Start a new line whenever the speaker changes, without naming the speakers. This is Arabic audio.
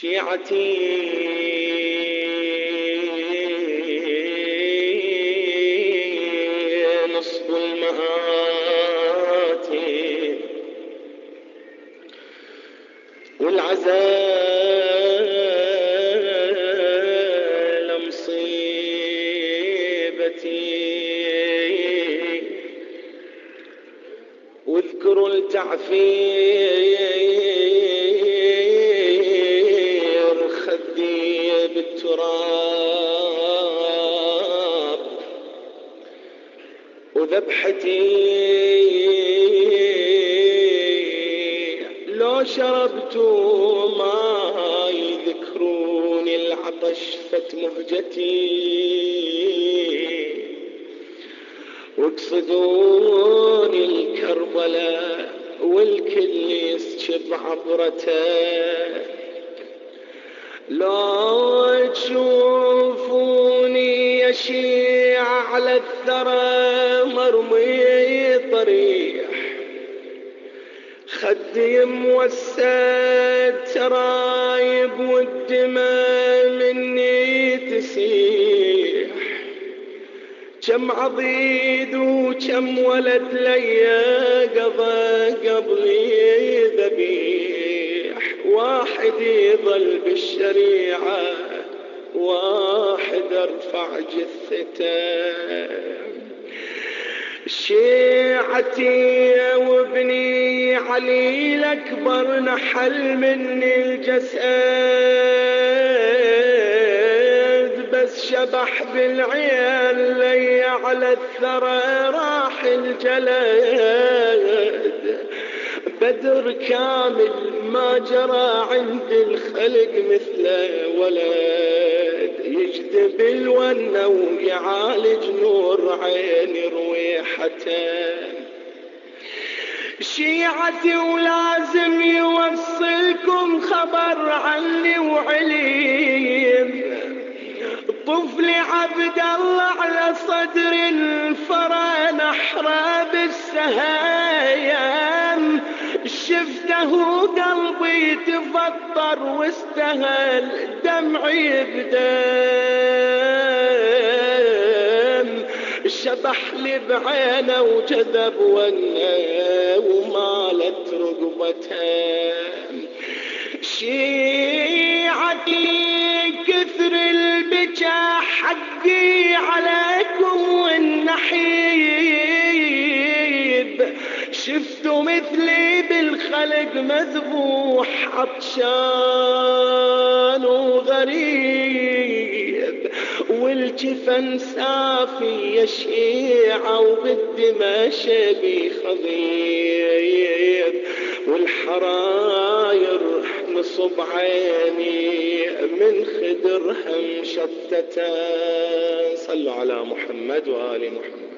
شيعتي نصب المآتي والعزال مصيبتي واذكروا التعفير بالتراب. وذبحتي لو شربت ما يذكرون العطش فت مهجتي. واقصدون الكربلاء والكل يسكب عبرته. لو تشوفوني يشيع على الثرى مرمي طريح. خدي موسد ترايب والدماء مني تسيح. كم عضيد وكم ولد ليا قضى قبلي واحد يظل بالشريعة واحد ارفع جثته. شيعتي وابني علي الأكبر نحل مني الجسد. بس شبح بالعيال لي على الثرى راح الجلد. بدر كامل ما جرى عند الخلق مثله ولد. يجذب الونة ويعالج نور عين رويحته. شيعتي ولازم يوصلكم خبر عني وعليم. طفلي عبد الله على صدر الفرى نحرى بالسهايم شفته قلبي تفطر واستهل دمعي بدم. شبح لي بعينه وجذب ونه ومالت رقبته. شيعتي كثر البكا حقي عليكم والنحيب شفتوا مثلي بالخلق مذبوح عطشان وغريب والجفن صافي يا شيعة وبالدمى شبي خضيب والحراير نصب عيني من خدرهم شتتا صلوا على محمد وآل محمد.